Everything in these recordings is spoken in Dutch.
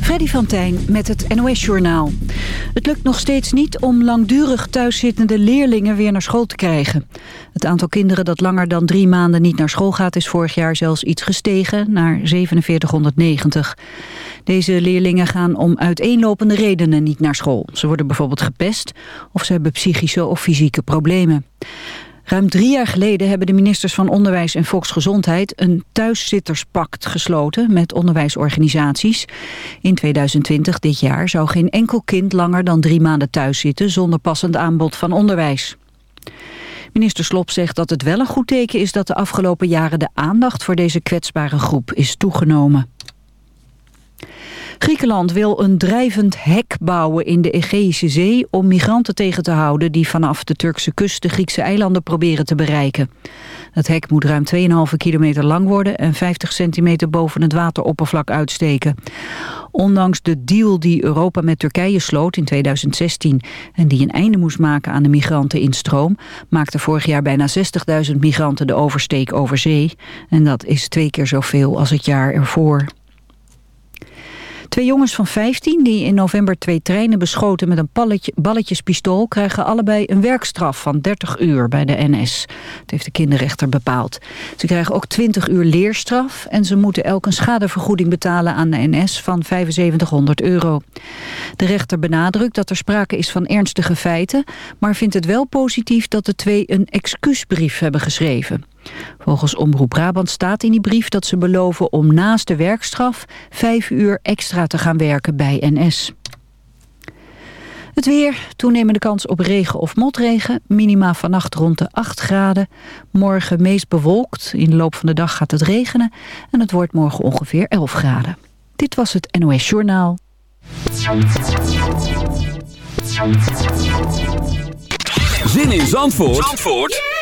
Freddy van Tijn met het NOS-journaal. Het lukt nog steeds niet om langdurig thuiszittende leerlingen weer naar school te krijgen. Het aantal kinderen dat langer dan drie maanden niet naar school gaat... is vorig jaar zelfs iets gestegen naar 4790. Deze leerlingen gaan om uiteenlopende redenen niet naar school. Ze worden bijvoorbeeld gepest of ze hebben psychische of fysieke problemen. Ruim drie jaar geleden hebben de ministers van Onderwijs en Volksgezondheid een thuiszitterspact gesloten met onderwijsorganisaties. In 2020, dit jaar, zou geen enkel kind langer dan drie maanden thuis zitten zonder passend aanbod van onderwijs. Minister Slop zegt dat het wel een goed teken is dat de afgelopen jaren de aandacht voor deze kwetsbare groep is toegenomen. Griekenland wil een drijvend hek bouwen in de Egeïsche Zee... om migranten tegen te houden die vanaf de Turkse kust de Griekse eilanden proberen te bereiken. Het hek moet ruim 2,5 kilometer lang worden en 50 centimeter boven het wateroppervlak uitsteken. Ondanks de deal die Europa met Turkije sloot in 2016 en die een einde moest maken aan de migranteninstroom, maakten vorig jaar bijna 60.000 migranten de oversteek over zee. En dat is twee keer zoveel als het jaar ervoor. Twee jongens van 15 die in november twee treinen beschoten met een palletje, balletjespistool... krijgen allebei een werkstraf van 30 uur bij de NS. Dat heeft de kinderrechter bepaald. Ze krijgen ook 20 uur leerstraf... en ze moeten elk een schadevergoeding betalen aan de NS van 7500 euro. De rechter benadrukt dat er sprake is van ernstige feiten... maar vindt het wel positief dat de twee een excuusbrief hebben geschreven. Volgens Omroep Brabant staat in die brief dat ze beloven om naast de werkstraf vijf uur extra te gaan werken bij NS. Het weer, toenemende kans op regen of motregen. Minima vannacht rond de 8 graden. Morgen meest bewolkt. In de loop van de dag gaat het regenen. En het wordt morgen ongeveer 11 graden. Dit was het NOS Journaal. Zin in Zandvoort, Zandvoort?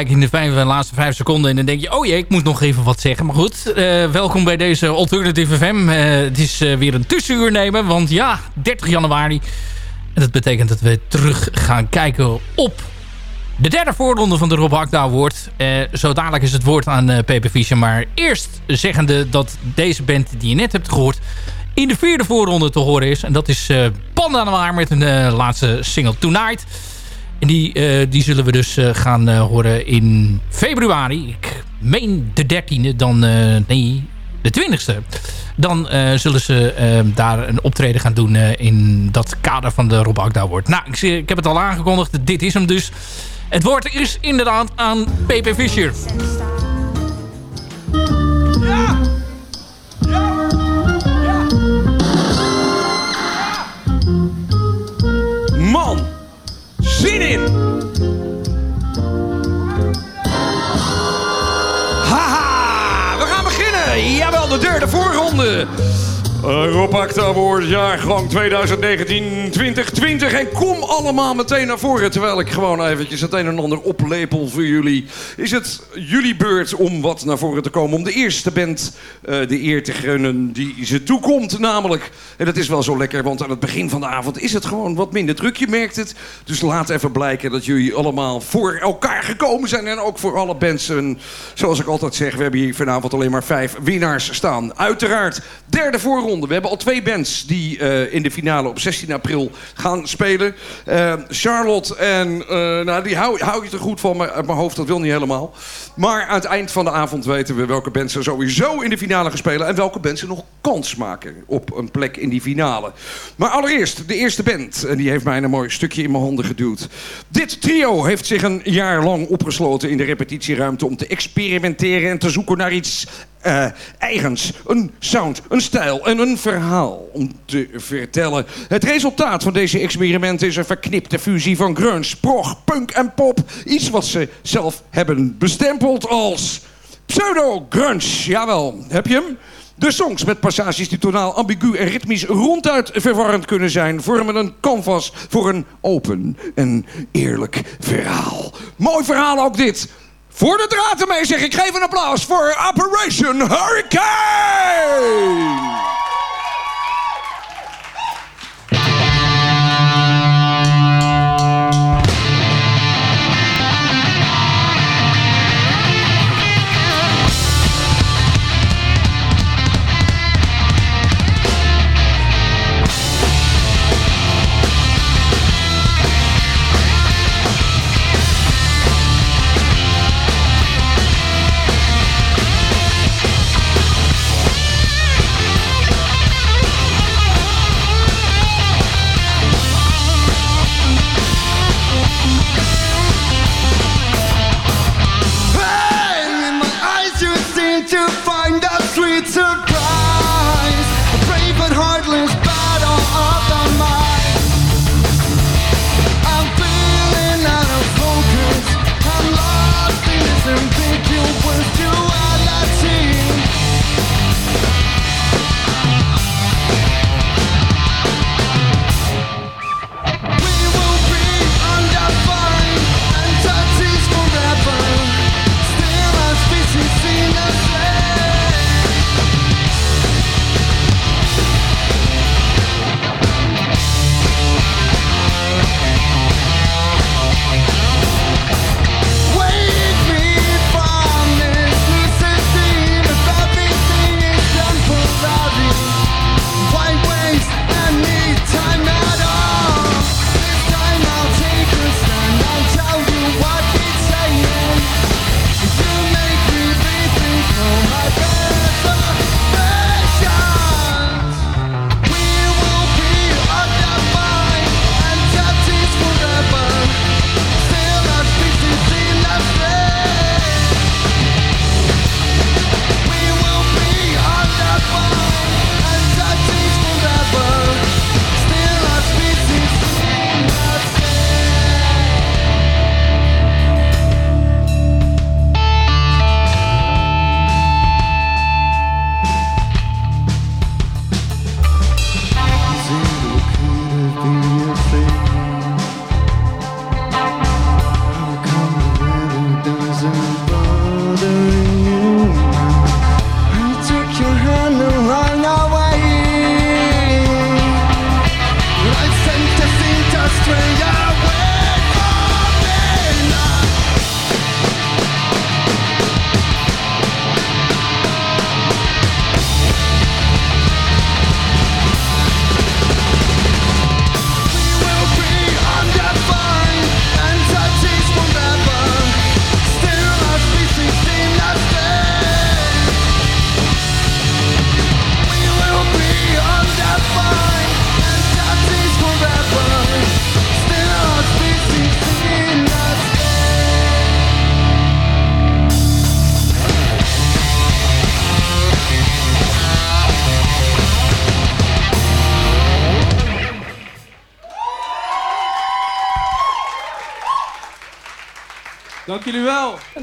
In de vijf, laatste vijf seconden. En dan denk je, oh jee, ik moet nog even wat zeggen. Maar goed, welkom bij deze Alternative FM. het is weer een tussenuur nemen, want ja, 30 januari. En dat betekent dat we terug gaan kijken op de derde voorronde van de Rob Hakda Award. zo dadelijk is het woord aan Pepe Fischer. Maar eerst zeggende dat deze band die je net hebt gehoord... in de vierde voorronde te horen is. En dat is Panda Noir met een laatste single Tonight... En die, uh, die zullen we dus uh, gaan uh, horen in februari. Ik meen de 13e, dan nee, de 20e. Dan zullen ze daar een optreden gaan doen in dat kader van de Rob Agda. Nou, ik, ik, heb het al aangekondigd. Dit is hem dus. Het woord is inderdaad aan P.P. Fischer. Voorronde! Rob Award, jaargang 2019-2020. En kom allemaal meteen naar voren. Terwijl ik gewoon eventjes het een en ander oplepel voor jullie. Is het jullie beurt om wat naar voren te komen. Om de eerste band uh, de eer te gunnen die ze toekomt. Namelijk, en dat is wel zo lekker, want aan het begin van de avond is het gewoon wat minder druk. Je merkt het. Dus laat even blijken dat jullie allemaal voor elkaar gekomen zijn. En ook voor alle bands. En zoals ik altijd zeg, we hebben hier vanavond alleen maar vijf winnaars staan. Uiteraard, derde voorronde we hebben al twee bands die uh, in de finale op 16 april gaan spelen. Uh, Charlotte en... Uh, nou, die hou, hou je er goed van, maar uit mijn hoofd, dat wil niet helemaal. Maar aan het eind van de avond weten we welke bands er sowieso in de finale gaan spelen... en welke bands er nog kans maken op een plek in die finale. Maar allereerst, de eerste band. En die heeft mij een mooi stukje in mijn handen geduwd. Dit trio heeft zich een jaar lang opgesloten in de repetitieruimte... om te experimenteren en te zoeken naar iets uh, eigens. Een sound, een stijl en een verhaal om te vertellen. Het resultaat van deze experimenten is een verknipte fusie van grunge, prog, punk en pop. Iets wat ze zelf hebben bestempeld als pseudo-grunge. Jawel, heb je hem? De songs met passages die tonaal ambigu en ritmisch ronduit verwarrend kunnen zijn... vormen een canvas voor een open en eerlijk verhaal. Mooi verhaal ook dit. Voor de draad ermee zeg ik geef een applaus voor Operation Hurricane!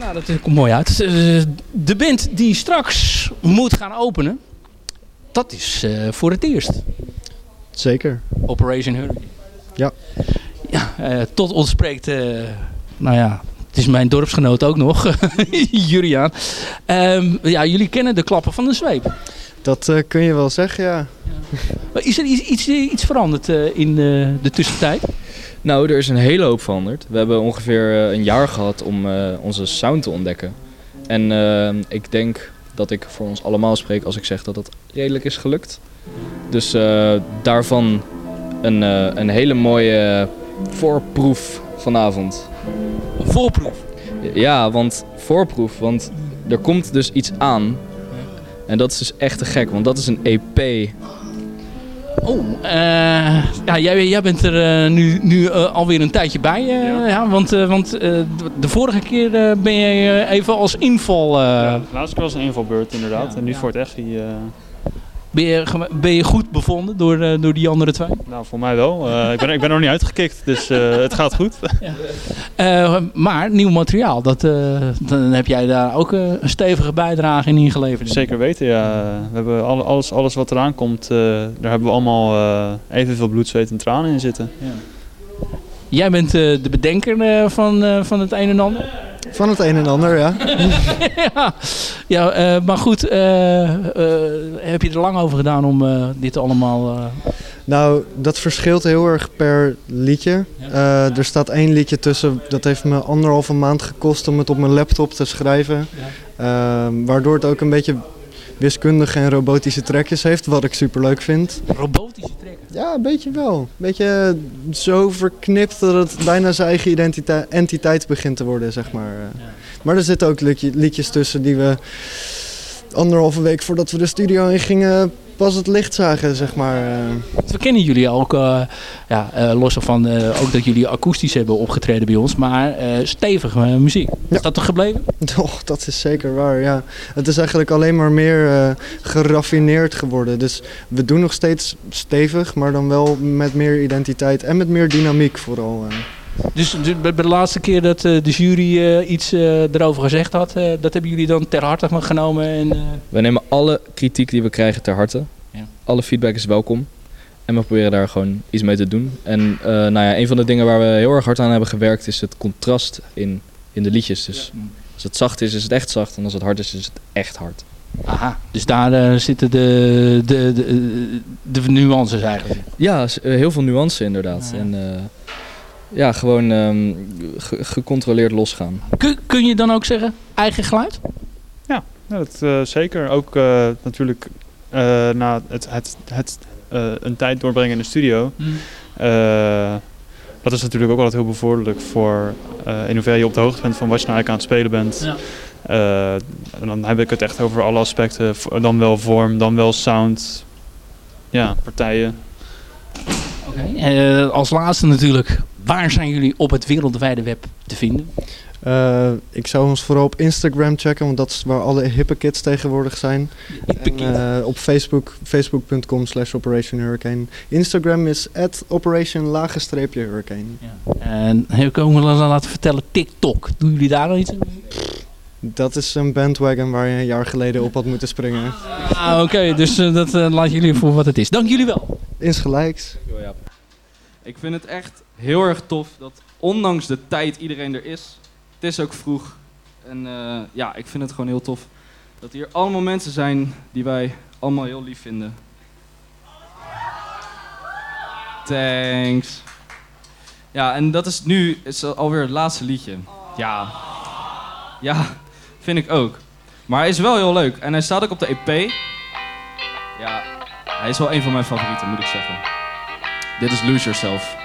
Nou, dat komt mooi uit. Eh, De band die straks moet gaan openen, dat is eh, voor het eerst. Zeker. Operation Hurricane. Ja. Ja, eh, tot ons spreekt, nou ja, het is mijn dorpsgenoot ook nog, Juriaan. Ehm, ja, jullie kennen de klappen van de zweep. Dat kun je wel zeggen, ja. Maar Is er iets, iets, iets veranderd in de tussentijd? Nou, er is een hele hoop veranderd. We hebben ongeveer eh, een jaar gehad om eh, onze sound te ontdekken. En eh, ik denk dat ik voor ons allemaal spreek als ik zeg dat dat redelijk is gelukt. Dus daarvan een, een hele mooie voorproef vanavond. Een voorproef? Ja, want voorproef, want er komt dus iets aan. En dat is dus echt te gek, want dat is een EP. Oh, eh, ja, jij, jij bent er eh, nu, nu eh, alweer een tijdje bij. eh, ja. want want de vorige keer ben je eh, even als inval... Ja, de laatste keer was een invalbeurt inderdaad. En nu voor het echt die... ben, je, ben je goed bevonden door, eh, door die andere twee? nou, voor mij wel. Eh, ik, ben, ik ben er nog niet uitgekikt, dus eh, het gaat goed. Maar nieuw materiaal, dat, dan heb jij daar ook een stevige bijdrage in ingeleverd. Zeker weten, ja. We hebben alle- alles, alles wat eraan komt, daar hebben we allemaal evenveel bloed, zweet en tranen in zitten. Jij bent de bedenker van, van het een en ander. Van het een en ander, ja. ja, ja eh, maar goed, eh, eh, heb je er lang over gedaan om dit allemaal... Nou, dat verschilt heel erg per liedje. Er staat één liedje tussen, dat heeft me anderhalve maand gekost om het op mijn laptop te schrijven. Ehm, waardoor het ook een beetje wiskundige en robotische trekjes heeft, wat ik super leuk vind. robotische? Ja, een beetje wel. Een beetje zo verknipt dat het bijna zijn eigen identiteit, entiteit begint te worden, zeg maar. Maar er zitten ook liedje- liedjes tussen die we anderhalve week voordat we de studio in gingen pas het licht zagen, zeg maar. eh. We kennen jullie ook, eh, ja, eh, los van ook dat jullie akoestisch hebben opgetreden bij ons, maar stevige muziek. Is dat er gebleven? Och, dat is zeker waar, ja. Het is eigenlijk alleen maar meer geraffineerd geworden. Dus we doen nog steeds stevig, maar dan wel met meer identiteit en met meer dynamiek vooral. Dus bij de laatste keer dat eh, de jury eh, iets eh, erover gezegd had, dat hebben jullie dan ter harte genomen? En, We nemen alle kritiek die we krijgen ter harte. Ja. Alle feedback is welkom. En we proberen daar gewoon iets mee te doen. En nou ja, een van de dingen waar we heel erg hard aan hebben gewerkt is het contrast in, in de liedjes. Dus als het zacht is, is het echt zacht. En als het hard is, is het echt hard. Aha, dus daar zitten de, de, de, de nuances eigenlijk. Ja, heel veel nuance inderdaad. En ja, gewoon ehm, ge- gecontroleerd losgaan. Kun, kun je dan ook zeggen, eigen geluid? Ja, dat, eh, zeker. Ook eh, natuurlijk eh, na het, het, het eh, een tijd doorbrengen in de studio. Eh, dat is natuurlijk ook altijd heel bevorderlijk voor eh, in hoeverre je op de hoogte bent van wat je nou eigenlijk aan het spelen bent. Ja. Eh, en dan heb ik het echt over alle aspecten. Dan wel vorm, dan wel sound. Ja, partijen. Oké. Eh, als laatste natuurlijk, waar zijn jullie op het wereldwijde web te vinden? Eh, ik zou ons vooral op Instagram checken, want dat is waar alle hippe kids tegenwoordig zijn. En, eh, op Facebook, facebook.com slash Operation Hurricane. Instagram is at Operation Hurricane. En heb ik ook laten vertellen, TikTok. Doen jullie daar al iets aan? Dat is een bandwagon waar je een jaar geleden op had moeten springen. Ah, Oké, dus eh, dat eh, laat jullie voor wat het is. Dank jullie wel. Insgelijks. Ik vind het echt heel erg tof dat ondanks de tijd iedereen er is. Het is ook vroeg. En eh, ja, ik vind het gewoon heel tof dat hier allemaal mensen zijn die wij allemaal heel lief vinden. Thanks. Ja, en dat is nu is alweer het laatste liedje. Ja. Ja, vind ik ook. Maar hij is wel heel leuk. En hij staat ook op de EP. Ja, hij is wel een van mijn favorieten, moet ik zeggen. Dit is Lose Yourself.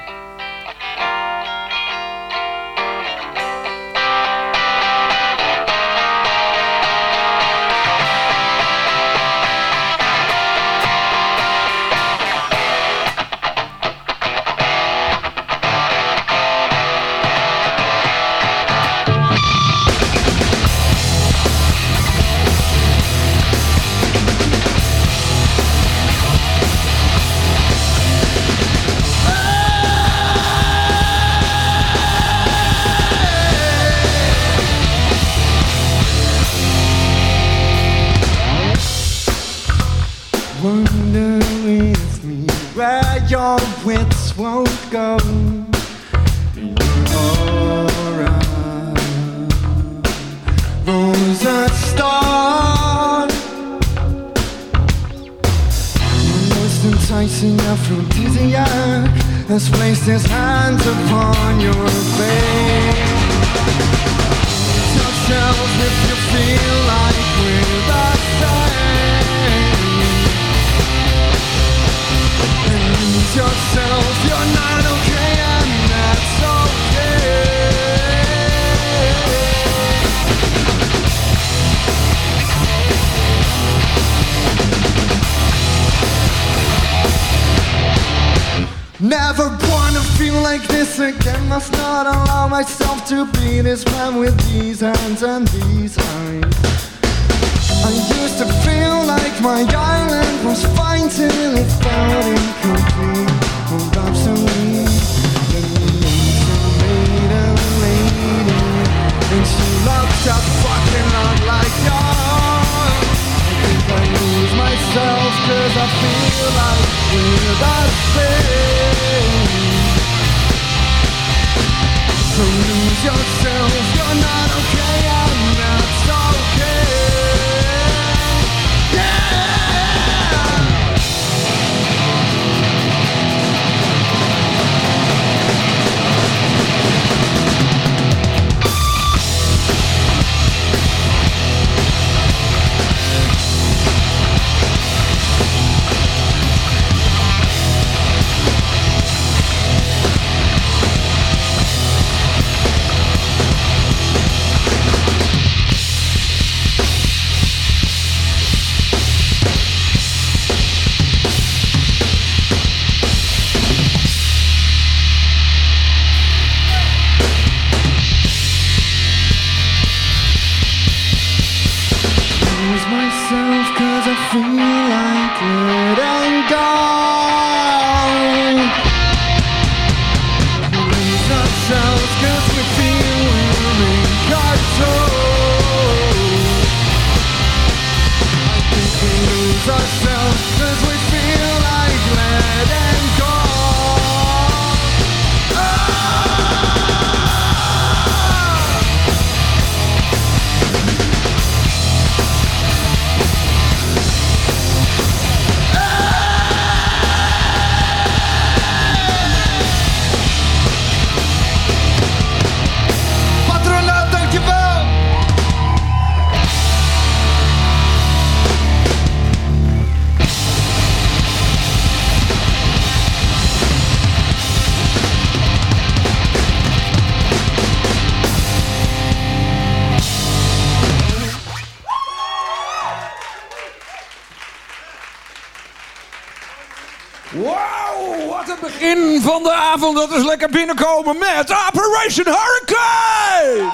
Van de avond. Dat is lekker binnenkomen met Operation Hurricane.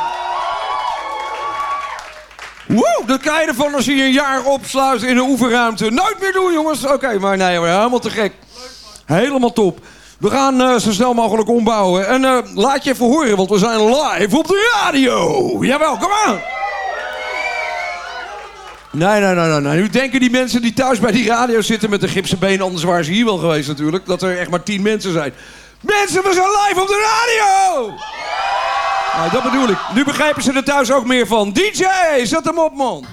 Woe, dat krijg je ervan als je een jaar opsluit in een oefenruimte. Nooit meer doen, jongens. Oké, maar nee, helemaal te gek. Helemaal top. We gaan eh, zo snel mogelijk ombouwen. En eh, laat je even horen, want we zijn live op de radio. Jawel, kom aan. Nee, nee, nee, nee. Nu denken die mensen die thuis bij die radio zitten met een gipsen been, anders waren ze hier wel geweest natuurlijk, dat er echt maar tien mensen zijn. Mensen, we zijn live op de radio! Nou, dat bedoel ik. Nu begrijpen ze er thuis ook meer van. DJ, zet hem op, man.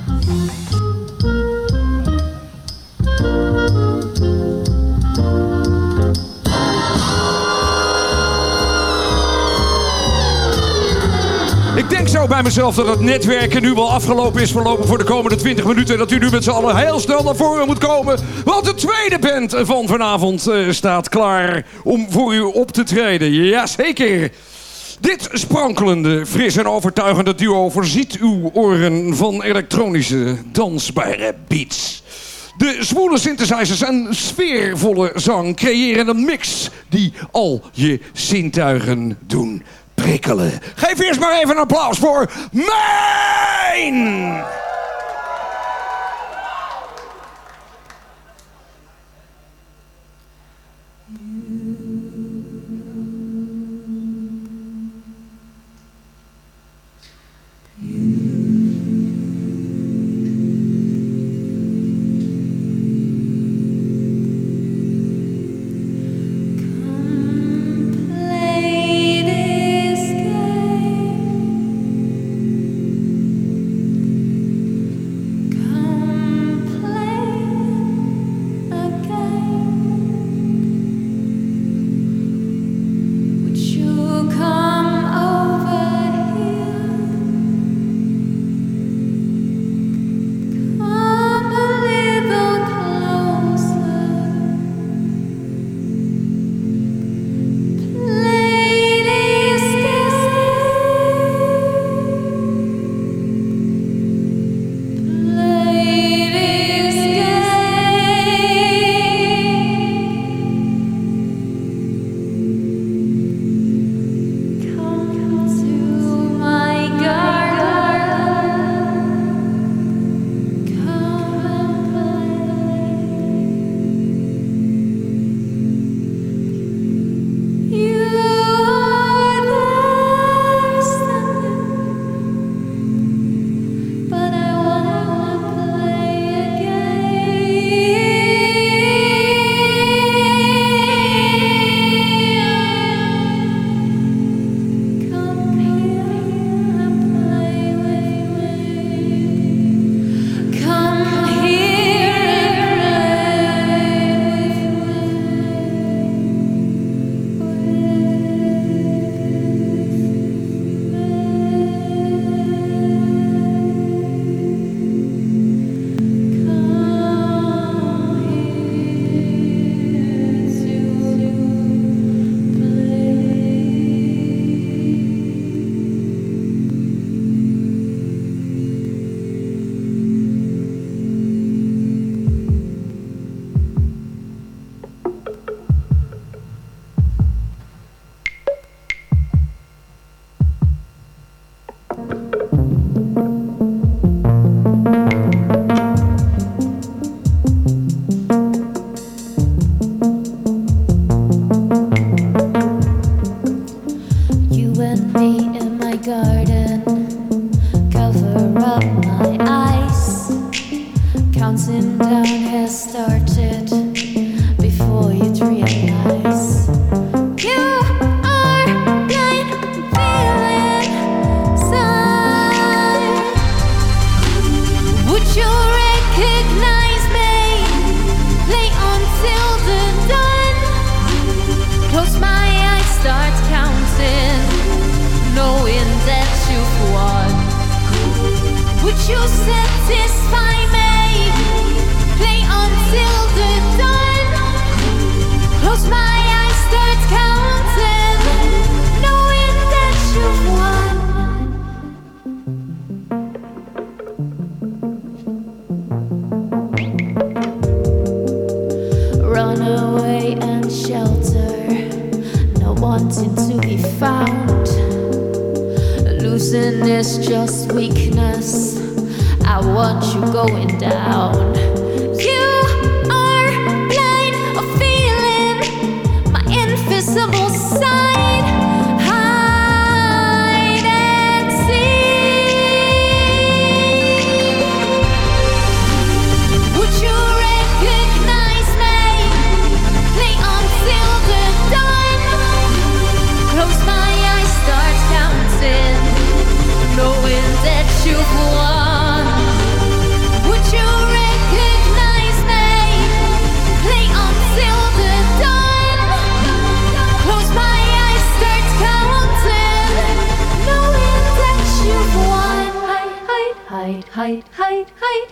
Ik denk zo bij mezelf dat het netwerken nu wel afgelopen is verlopen voor de komende 20 minuten. En dat u nu met z'n allen heel snel naar voren moet komen. Want de tweede band van vanavond eh, staat klaar om voor u op te treden. Jazeker. Dit sprankelende, fris en overtuigende duo voorziet uw oren van elektronische, dansbare beats. De zwoele synthesizers en sfeervolle zang creëren een mix die al je zintuigen doen Geef eerst maar even een applaus voor mijn...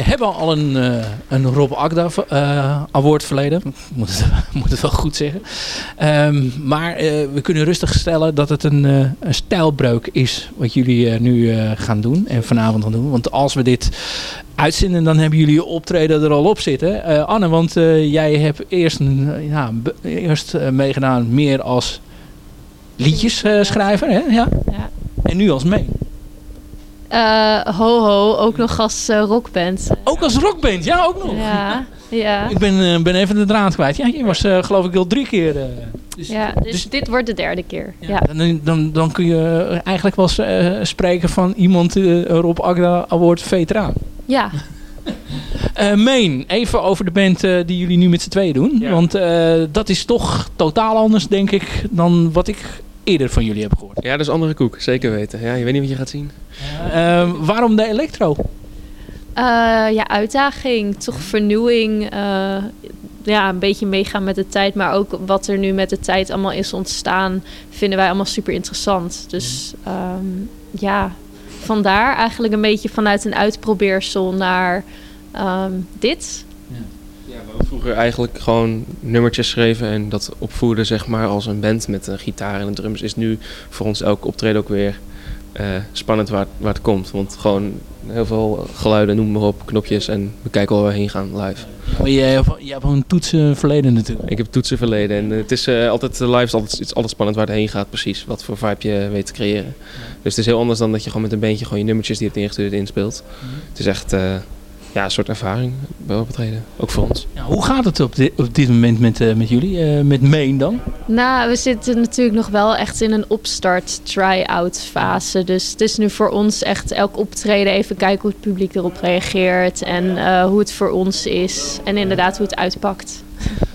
Hebben al een, eh, een Rob Agda eh, award verleden. Moet het, moet het wel goed zeggen. Ehm, maar eh, we kunnen rustig stellen dat het een, een stijlbreuk is. Wat jullie nu gaan doen. En vanavond gaan doen. Want als we dit uitzenden, dan hebben jullie je optreden er al op zitten. Anne, want jij hebt eerst, ja, eerst meegedaan meer als liedjesschrijver. hè? Ja. Ja. En nu als mee. Eh, ho ho, ook nog als eh, rockband. Ook als rockband, ja, ook nog. Ja, ja. Ik ben, eh, ben even de draad kwijt. Ja, je was eh, geloof ik al drie keer. eh, dus, ja dus, dit wordt de derde keer. Ja. Dan, dan, dan kun je eigenlijk wel eh, spreken van iemand eh, een Rob Agda Award veteraan. Ja. Eh Meen, even over de band eh, die jullie nu met z'n tweeën doen. Want eh, dat is toch totaal anders, denk ik, dan wat ik eerder van jullie heb gehoord. Ja, dat is andere koek, zeker weten. Ja, je weet niet wat je gaat zien. Eh, waarom de electro? Eh, ja, uitdaging, toch vernieuwing. eh, ja, een beetje meegaan met de tijd. Maar ook wat er nu met de tijd allemaal is ontstaan, vinden wij allemaal super interessant. Dus ehm, ja, vandaar eigenlijk een beetje vanuit een uitprobeersel naar ehm, dit. Vroeger eigenlijk gewoon nummertjes schreven en dat opvoerden zeg maar als een band met een gitaar en een drums is nu voor ons elke optreden ook weer eh, spannend waar, waar het komt. Want gewoon heel veel geluiden, noem maar op, knopjes en we kijken waar we heen gaan live. Maar je, hebt- je hebt een toetsen verleden natuurlijk. Ik heb toetsen verleden en het is eh, altijd, eh, live is altijd, het is altijd spannend waar het heen gaat precies. Wat voor vibe je weet te creëren. Dus het is heel anders dan dat je gewoon met een bandje gewoon je nummertjes die je hebt ingestuurd inspeelt. Het is echt ja, een soort ervaring bij optreden. Ook voor ons. Ja, hoe gaat het op dit, op dit moment met, eh, met jullie? eh, met Main dan? Nou, we zitten natuurlijk nog wel echt in een opstart try-out fase. Dus het is nu voor ons echt elk optreden even kijken hoe het publiek erop reageert. En eh, hoe het voor ons is. En inderdaad hoe het uitpakt.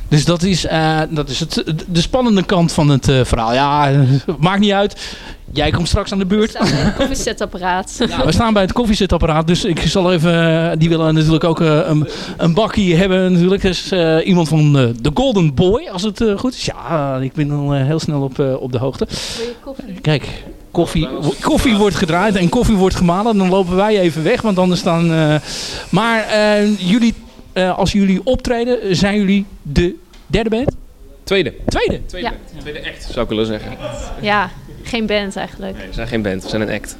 Dus dat is, eh, dat is het, de spannende kant van het eh, verhaal. Ja, maakt niet uit. Jij komt straks aan de beurt. Koffiezetapparaat. Ja, we staan bij het koffiezetapparaat, dus ik zal even... eh, die willen natuurlijk ook eh, een, een bakkie hebben natuurlijk. Dus eh, iemand van de The Golden Boy, als het eh, goed is. Ja, ik ben al heel snel op, eh, op de hoogte. Kijk, koffie, koffie wordt gedraaid en koffie wordt gemalen. Dan lopen wij even weg, want anders dan... eh, maar eh, jullie, eh, als jullie optreden, zijn jullie de derde band? Tweede. Tweede? Tweede, Ja. Tweede act, zou ik willen zeggen. Ja, geen band eigenlijk. We zijn geen band, we zijn een act.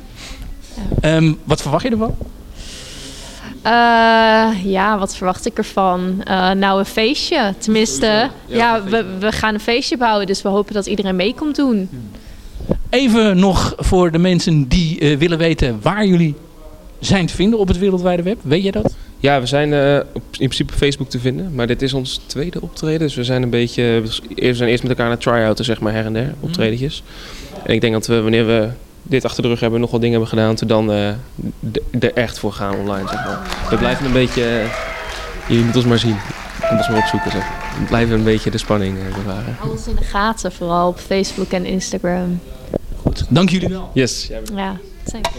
Ehm, wat verwacht je ervan? Eh, ja, wat verwacht ik ervan? Eh, nou, een feestje. Tenminste, ja, we, we gaan een feestje bouwen. Dus we hopen dat iedereen mee komt doen. Even nog voor de mensen die eh, willen weten waar jullie zijn te vinden op het wereldwijde web. Weet je dat? Ja, we zijn eh, op, in principe op Facebook te vinden, maar dit is ons tweede optreden. Dus we zijn een beetje, we zijn eerst met elkaar naar try-outen, zeg maar, her en der, optredetjes. En ik denk dat we, wanneer we dit achter de rug hebben, nog wat dingen hebben gedaan, toen dan eh, er echt voor gaan online, zeg maar. We blijven een beetje, eh, jullie moeten ons maar zien, kom ons maar opzoeken, zeg. We blijven een beetje de spanning eh, bewaren. Alles in de gaten, vooral op Facebook en Instagram. Goed, dank jullie wel. Yes. Ja, thanks.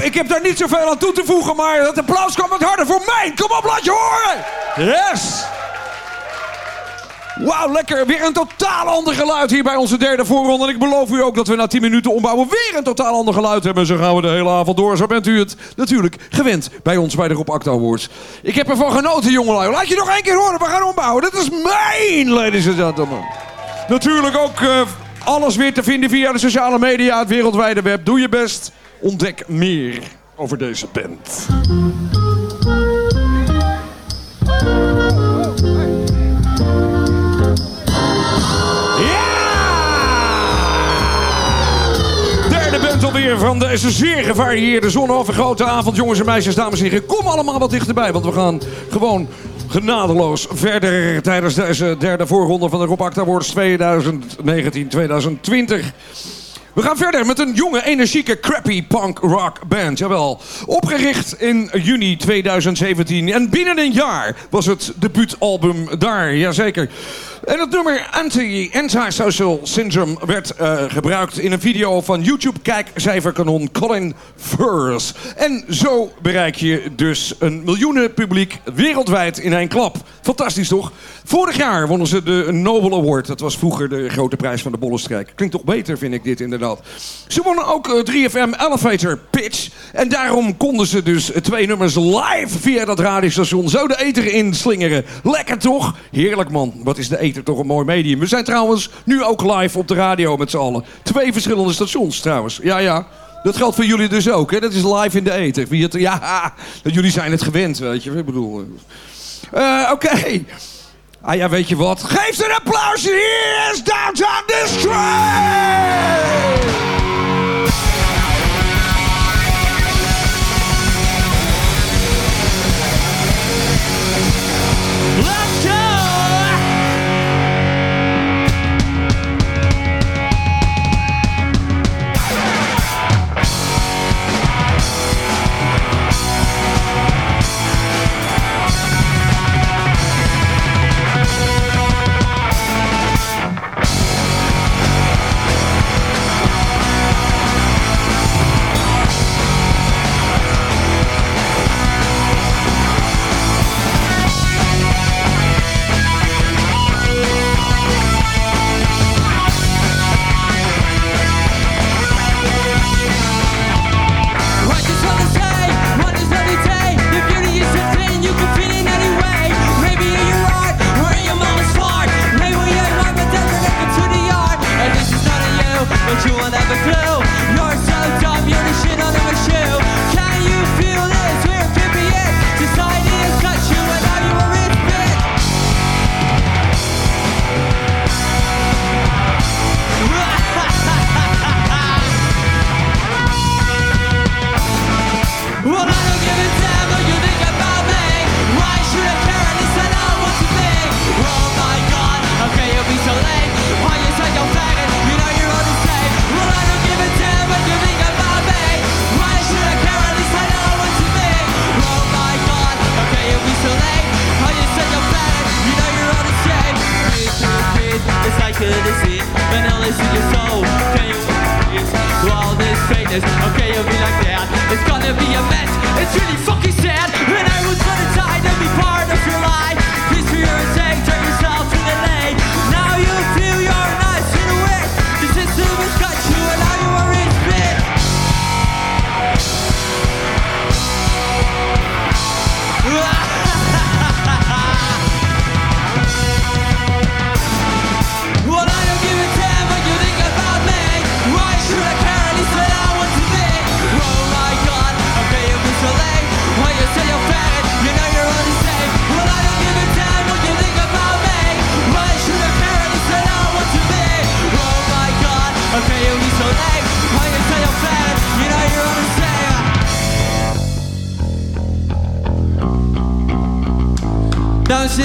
Wauw, ik heb daar niet zoveel aan toe te voegen, maar het applaus kwam wat harder voor mij. Kom op, laat je horen. Yes. Wauw, lekker. Weer een totaal ander geluid hier bij onze derde voorronde. En ik beloof u ook dat we na 10 minuten ombouwen weer een totaal ander geluid hebben. Zo gaan we de hele avond door. Zo bent u het natuurlijk gewend bij ons bij de Rob Acta Awards. Ik heb ervan genoten, jongelui. Laat je nog één keer horen. We gaan ombouwen. Dit is mijn, ladies and gentlemen. Natuurlijk ook eh, alles weer te vinden via de sociale media, het wereldwijde web. Doe je best. Ontdek meer over deze band. Alweer van deze zeer gevarieerde zonovergrote avond. Jongens en meisjes, dames en heren, kom allemaal wat dichterbij. Want we gaan gewoon genadeloos verder tijdens deze derde voorronde van de Rob Awards 2019-2020. We gaan verder met een jonge, energieke, crappy punk rock band. Jawel. Opgericht in juni 2017. En binnen een jaar was het debuutalbum daar. Jazeker. En het nummer Anti- Antisocial Syndrome werd eh, gebruikt in een video van YouTube-kijkcijferkanon Colin Furs. En zo bereik je dus een miljoenen publiek wereldwijd in één klap. Fantastisch toch? Vorig jaar wonnen ze de Nobel Award. Dat was vroeger de grote prijs van de Bollenstrijk. Klinkt toch beter, vind ik dit inderdaad. Ze wonnen ook eh, 3FM Elevator Pitch. En daarom konden ze dus twee nummers live via dat radiostation zo de eter in slingeren. Lekker toch? Heerlijk man. Wat is de eter toch een mooi medium. We zijn trouwens nu ook live op de radio met z'n allen. Twee verschillende stations trouwens. Ja, ja. Dat geldt voor jullie dus ook, hè? Dat is live in de het, ja, jullie zijn het gewend, weet je. Ik bedoel... eh, Oké. Ah ja, weet je wat? Geef ze een applaus. Hier is Downtown Destroy!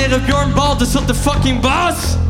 Dames en heren, Bjorn Balt is op de fucking bas.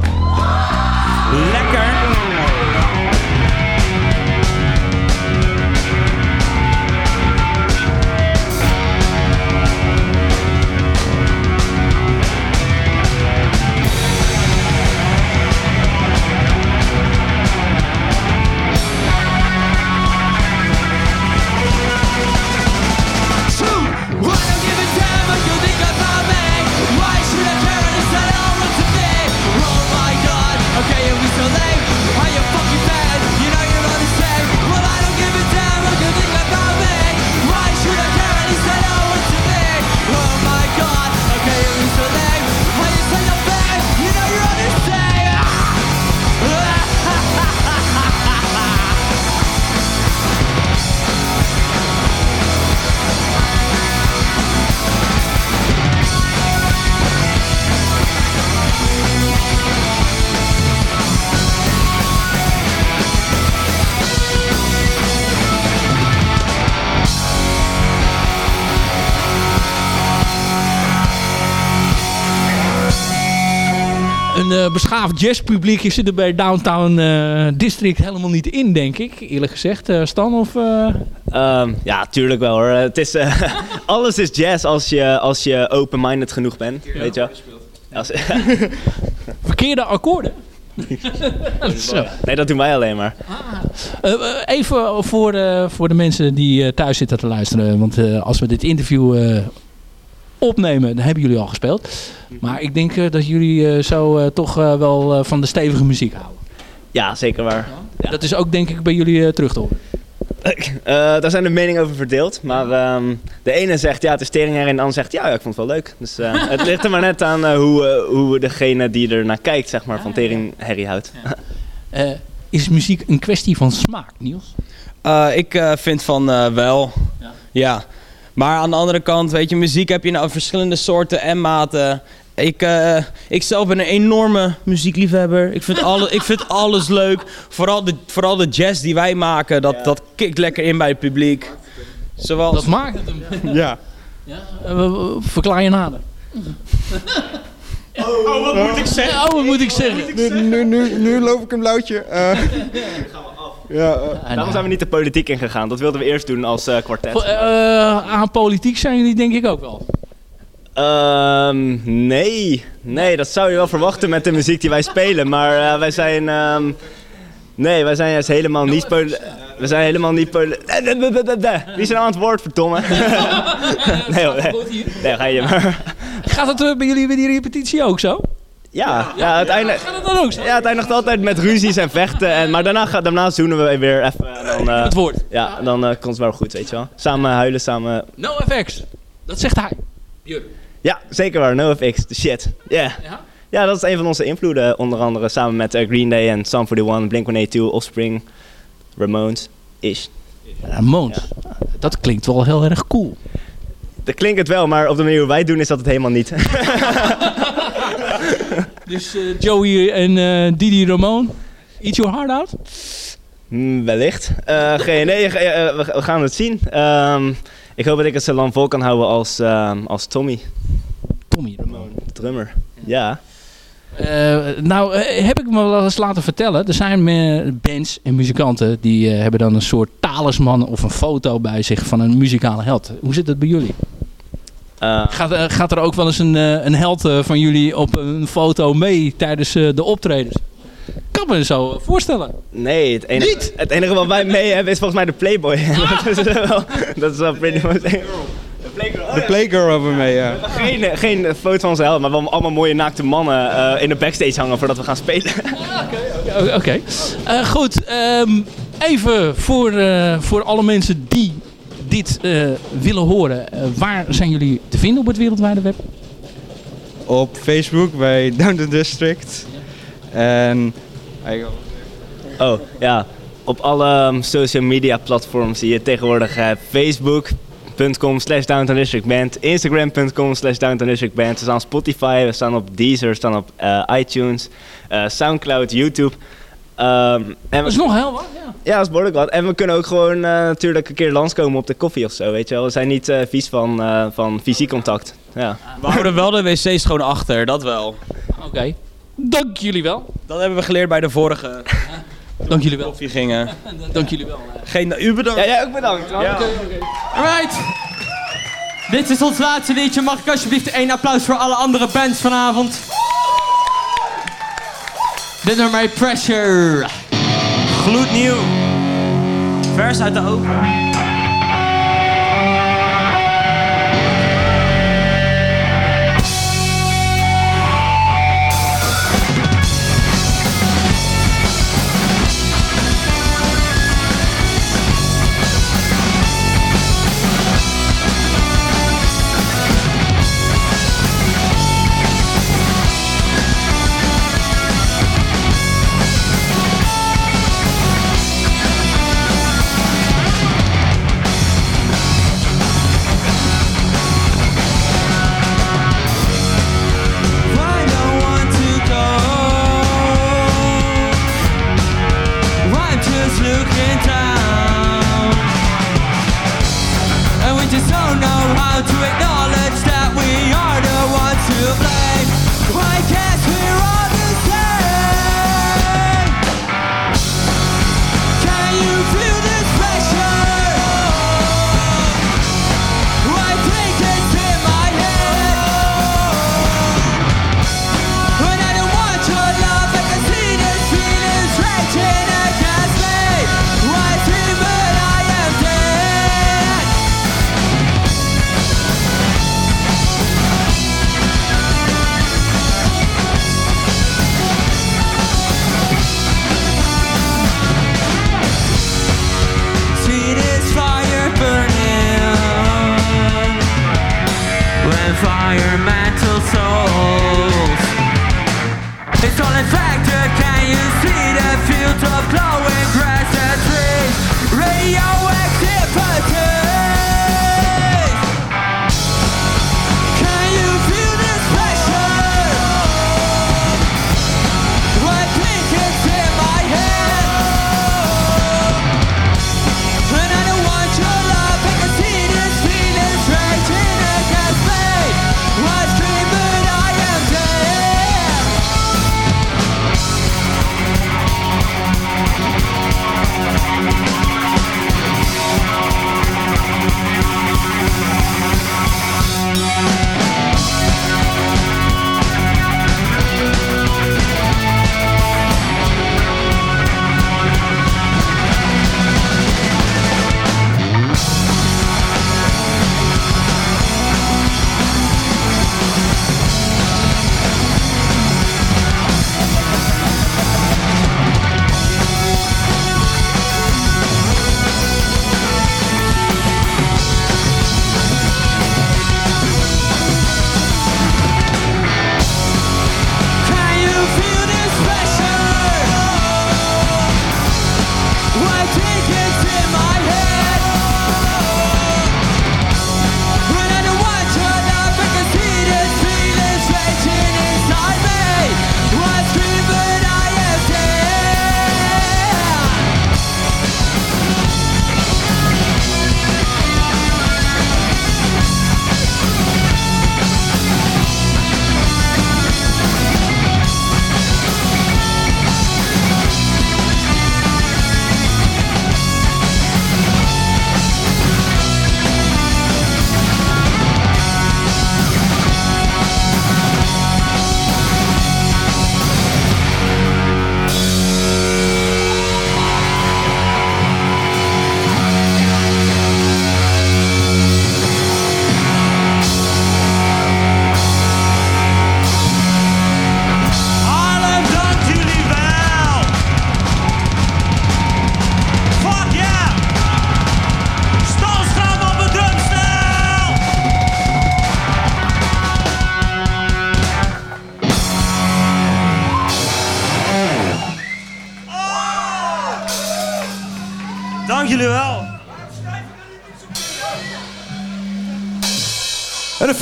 Eh, beschaafd jazzpubliek zit er bij Downtown eh, District helemaal niet in, denk ik. Eerlijk gezegd. Eh, Stan of... eh, Ehm, ja, tuurlijk wel hoor. Het is, eh, alles is jazz als je, als je open-minded genoeg bent, weet je. Als, verkeerde akkoorden? Zo. nee, dat doen wij alleen maar. Eh, even voor, eh, voor de mensen die eh, thuis zitten te luisteren. Want eh, als we dit interview eh, opnemen, dan hebben jullie al gespeeld. Maar ik denk eh, dat jullie eh, zo eh, toch wel eh, van de stevige muziek houden. Ja, zeker waar. Dat is ook denk ik bij jullie terug te horen. Eh, daar zijn de meningen over verdeeld. Maar ehm, de ene zegt ja, het is tering en de ander zegt ja, ja, ik vond het wel leuk. Dus eh, het ligt er maar net aan hoe, hoe degene die er naar kijkt, zeg maar, van tering herrie houdt. Eh, is muziek een kwestie van smaak, Niels? Eh, ik eh, vind van eh, wel. Ja. Maar aan de andere kant, weet je, muziek heb je nou verschillende soorten en maten. Ik, eh, ik zelf ben een enorme muziekliefhebber. Ik vind, alle, ik vind alles leuk. Vooral de, vooral de jazz die wij maken, dat, dat kikt lekker in bij het publiek. Zoals... Dat maakt het hem. Ja. Eh, verklaar je nader. Oh, wat moet ik zeggen? Oh, wat moet ik zeggen? Nu, nu, nu, nu loop ik een blauwtje. Eh, ja, eh. Daarom zijn we niet de politiek ingegaan. Dat wilden we eerst doen als eh, kwartet. Eh, aan politiek zijn jullie denk ik ook wel. Ehm, nee. Nee, dat zou je wel verwachten met de muziek die wij spelen. Maar eh, wij zijn... ehm, nee, wij zijn juist helemaal niet... We zijn helemaal niet... Wie zijn aan het woord, verdomme? nee, hoor, nee. nee, ga je maar. Gaat het eh, bij jullie bij die repetitie ook zo? Ja, ja, uiteindelijk... Gaat het dan ook zo? Ja, het eindigt altijd met ruzies en vechten. En, maar daarna, ga- daarna zoenen we weer even. En dan, eh, Het woord. Ja, dan eh, komt het wel goed, weet je wel. Samen huilen, samen... No effects. Dat zegt hij. Ja, zeker waar. NoFX, de shit. Yeah. Ja? Ja, dat is een van onze invloeden. Onder andere samen met eh, Green Day en Sum 41, Blink-182, Offspring, Ramones, Ish. Ramones. Dat klinkt wel heel erg cool. Dat klinkt het wel, maar op de manier hoe wij het doen is dat het helemaal niet. Dus eh, Joey en eh, Didi Ramon. Eat your heart out? Hmm, wellicht. Eh, geen idee, eh, we, gaan het zien. Ehm, ik hoop dat ik het zo lang vol kan houden als, ehm, als Tommy. Tommy Ramon. Drummer. Ja. Nou, heb ik me wel eens laten vertellen. Er zijn bands en muzikanten die hebben dan een soort talisman of een foto bij zich van een muzikale held. Hoe zit het bij jullie? Gaat, eh, gaat er ook wel eens een, eh, een held eh, van jullie op een foto mee tijdens eh, de optredens? Kan me zo voorstellen. Nee, het enige, het enige wat wij mee hebben is volgens mij de Playboy. dat, is wel, dat is wel pretty much... De Playgirl hebben we mee, ja. Geen, geen foto van zijn held, maar wel allemaal mooie naakte mannen eh, in de backstage hangen voordat we gaan spelen. O- Oké. Eh, goed, ehm, even voor, eh, voor alle mensen die dit eh, willen horen. Eh, waar zijn jullie te vinden op het wereldwijde web? Op Facebook bij Down the District. En... Oh, ja. Op alle um, social media platforms die je tegenwoordig hebt. Facebook.com slash Downtown District Band. Instagram.com slash Downtown District Band. We staan op Spotify, we staan op Deezer, we staan op eh, iTunes, eh, Soundcloud, YouTube. Ehm, en Dat is nog heel wat, ja. Ja, dat is behoorlijk wat. En we kunnen ook gewoon eh, natuurlijk een keer langskomen op de koffie of zo, weet je wel. We zijn niet eh, vies van, eh, van fysiek contact. Ja. We houden wel de wc's schoon achter, dat wel. Oké. Dank jullie wel. Dat hebben we geleerd bij de vorige Dank jullie wel. koffie gingen. Dank jullie wel. Geen, u bedankt. Ja, jij ook bedankt. Ja. Alright. Dit is ons laatste liedje. Mag ik alsjeblieft één applaus voor alle andere bands vanavond? Dit nummer heet Pressure. Gloednieuw. Vers uit de oven. Immortal souls. It's all in factor, can you see the fields of glowing grass and trees? Radioactivity!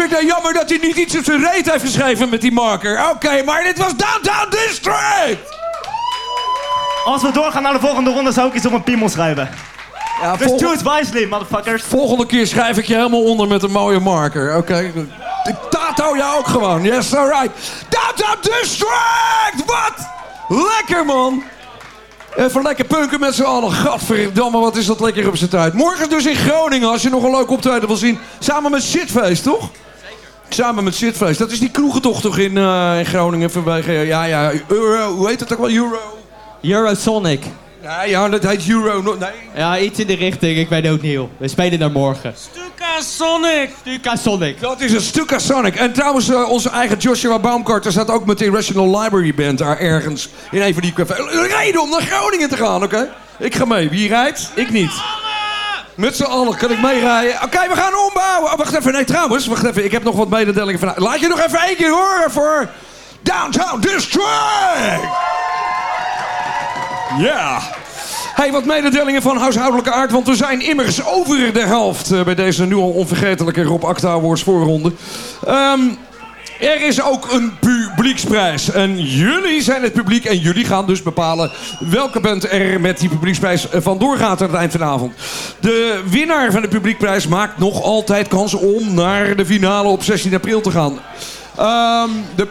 Vind ik nou jammer dat hij niet iets op zijn reet heeft geschreven met die marker. Oké, maar dit was Downtown District! Als we doorgaan naar de volgende ronde zou ik iets op een piemel schrijven. Ja, dus volg- choose wisely, motherfuckers. Volgende keer schrijf ik je helemaal onder met een mooie marker. Oké. Ik tato jou ook gewoon. Yes, alright. Downtown District! Wat? Lekker, man. Even lekker punken met z'n allen. Gadverdamme, wat is dat lekker op zijn tijd. Morgen dus in Groningen, als je nog een leuk optreden wil zien. Samen met Shitface, toch? Samen met Shitface. Dat is die kroegentocht toch in, eh, in Groningen vanwege... Ja, ja, Euro, hoe heet het ook wel? Euro? Eurosonic. Ja, ja, dat heet Euro. no- Nee. Ja, iets in de richting. Ik weet ook niet hoe. We spelen daar morgen. Stuka Sonic! Stuka Sonic. Dat is een Stuka Sonic. En trouwens, eh, onze eigen Joshua Baumgartner staat ook met de Irrational Library Band daar ergens in een van die cafés. Een Reden om naar Groningen te gaan, oké? Ik ga mee. Wie rijdt? Ik niet. Met z'n allen kan ik meerijden. Oké, we gaan ombouwen. Oh, wacht even. Nee, trouwens. Wacht even. Ik heb nog wat mededelingen van... Laat je nog even één keer horen voor... Downtown District! Ja. Hey, wat mededelingen van huishoudelijke aard, want we zijn immers over de helft eh, bij deze nu al onvergetelijke Rob Acta Awards voorronde. Ehm, er is ook een publieksprijs. En jullie zijn het publiek en jullie gaan dus bepalen welke band er met die publieksprijs eh, vandoor gaat aan het eind van de avond. De winnaar van de publiekprijs maakt nog altijd kans om naar de finale op 16 april te gaan. Ehm, de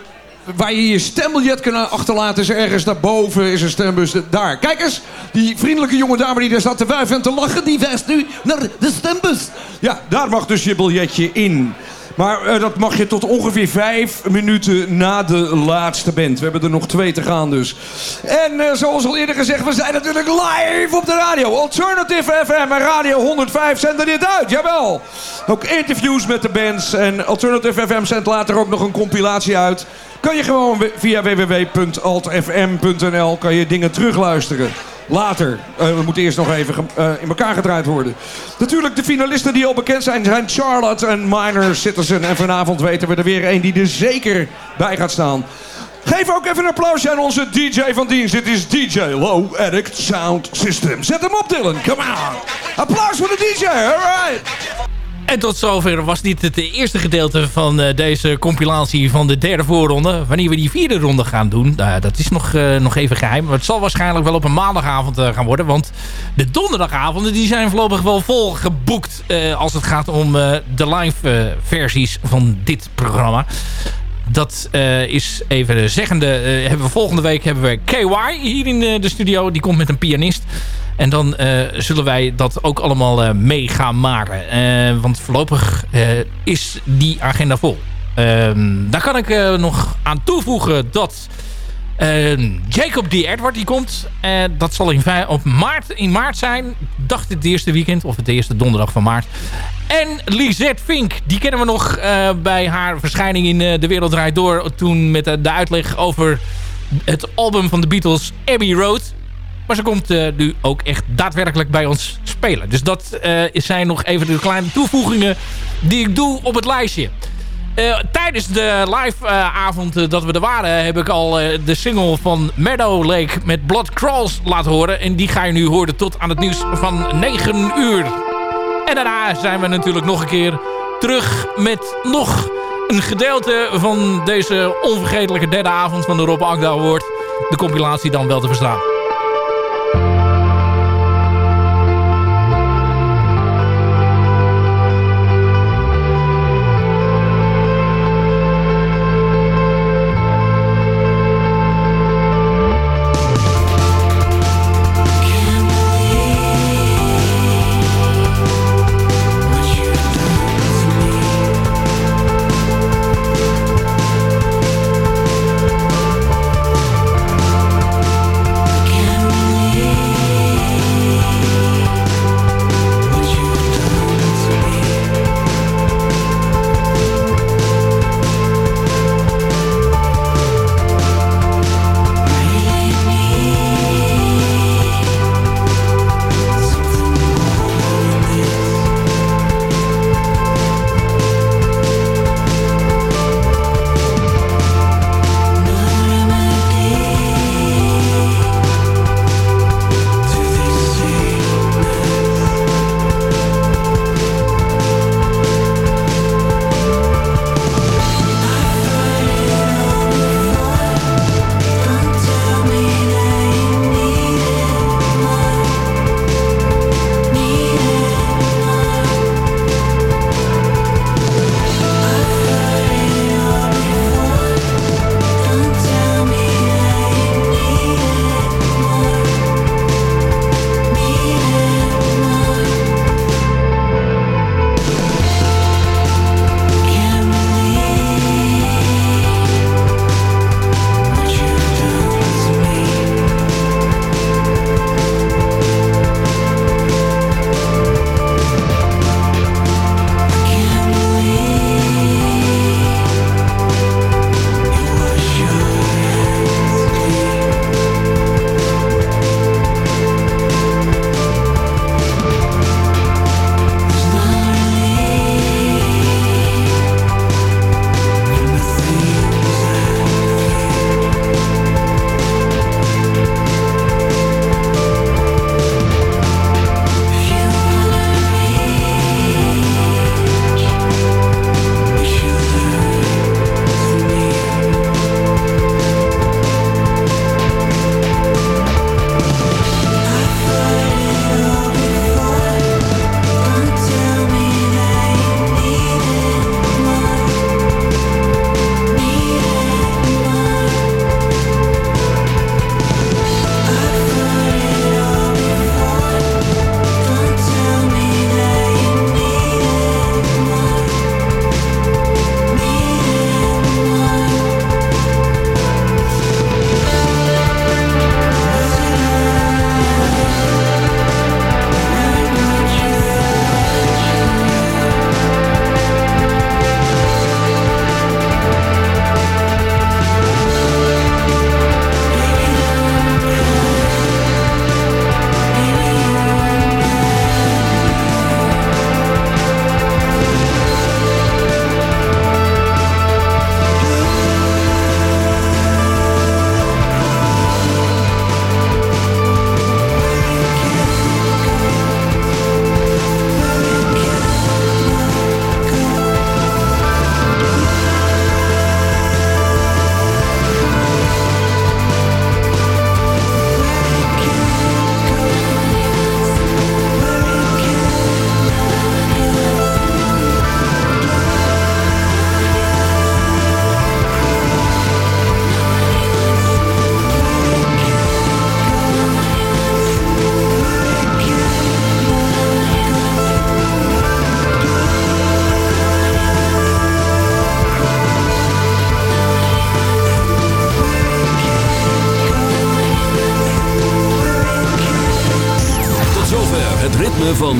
Waar je je stembiljet kan achterlaten is ergens daarboven is een stembus. Daar, kijk eens. Die vriendelijke jonge dame die daar staat te wuiven en te lachen... die wijst nu naar de stembus. Ja, daar mag dus je biljetje in. Maar eh, dat mag je tot ongeveer vijf minuten na de laatste band. We hebben er nog twee te gaan dus. En eh, zoals al eerder gezegd, we zijn natuurlijk live op de radio. Alternative FM en Radio 105 zenden dit uit, jawel. Ook interviews met de bands. En Alternative FM zendt later ook nog een compilatie uit... kan je gewoon via www.altfm.nl kan je dingen terugluisteren. Later. Eh, we moeten eerst nog even eh, in elkaar gedraaid worden. Natuurlijk, de finalisten die al bekend zijn, zijn Charlotte en Minor Citizen. En vanavond weten we er weer één die er zeker bij gaat staan. Geef ook even een applausje aan onze DJ van dienst. Dit is DJ Low Addict Sound System. Zet hem op, Dylan. Come on. Applaus voor de DJ. All right. En tot zover was dit het eerste gedeelte van eh, deze compilatie van de derde voorronde. Wanneer we die vierde ronde gaan doen, nou, dat is nog, eh, nog even geheim. Maar het zal waarschijnlijk wel op een maandagavond eh, gaan worden. Want de donderdagavonden die zijn voorlopig wel vol geboekt als het gaat om de live versies van dit programma. Dat is even de zeggende. hebben volgende week hebben we KY hier in de studio. Die komt met een pianist. En dan eh, zullen wij dat ook allemaal eh, mee gaan maken. Eh, want voorlopig is die agenda vol. Ehm, daar kan ik nog aan toevoegen dat eh, Jacob D. Edward die komt. Dat zal in, op maart, in maart zijn. Dacht het eerste weekend of het eerste donderdag van maart. En Lisette Fink, die kennen we nog bij haar verschijning in De Wereld Draait Door. Toen met de uitleg over het album van de Beatles, Abbey Road. Maar ze komt eh, nu ook echt daadwerkelijk bij ons spelen. Dus dat eh, zijn nog even de kleine toevoegingen die ik doe op het lijstje. Eh, tijdens de live avond eh, dat we er waren... heb ik al de single van Meadow Lake met Blood Crawls laten horen. En die ga je nu horen tot aan het nieuws van 9 uur. En daarna zijn we natuurlijk nog een keer terug met nog een gedeelte van deze onvergetelijke derde avond van de Rob Agda Award. De compilatie dan wel te verstaan.